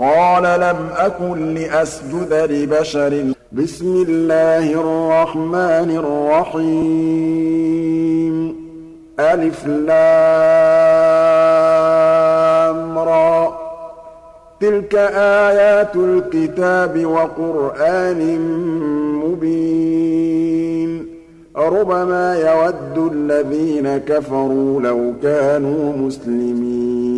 قال لم أكن لأسجد لبشر. بسم الله الرحمن الرحيم. ألف لام را. تلك آيات الكتاب وقرآن مبين. ربما يود الذين كفروا لو كانوا مسلمين.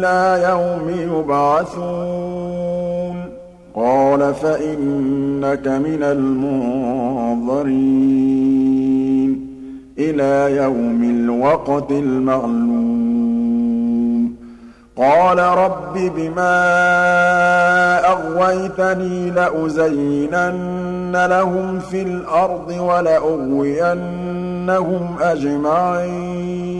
إِلَىٰ يَوْمِ يُبْعَثُونَ. قَالَ فَإِنَّكَ مِنَ الْمُنظَرِينَ. إِلَىٰ يَوْمِ الْوَقْتِ الْمَعْلُومِ. قَالَ رَبِّ بِمَا أَغْوَيْتَنِي لَأُزَيِّنَنَّ لَهُمْ فِي الْأَرْضِ وَلَأُغْوِيَنَّهُمْ أَجْمَعِينَ.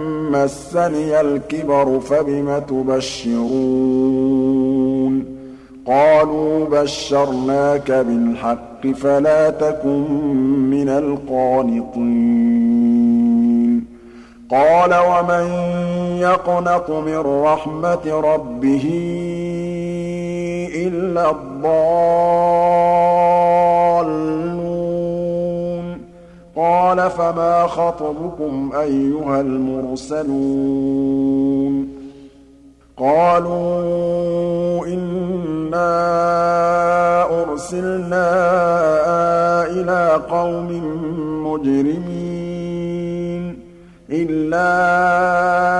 مَّسَّنِيَ الْكِبَرُ فَبِمَ تُبَشِّرُونَ قَالُوا بَشَّرْنَاكَ بِالْحَقِّ فَلَا تَكُن مِّنَ الْقَانِطِينَ قَالَ وَمَن يَقْنَطُ مِن رَّحْمَةِ رَبِّهِ إِلَّا الضَّالُّونَ قَالَ فَمَا خَطْبُكُمْ أَيُّهَا الْمُرْسَلُونَ قَالُوا إِنَّا أُرْسِلْنَا إِلَىٰ قَوْمٍ مُّجْرِمِينَ إِلَّا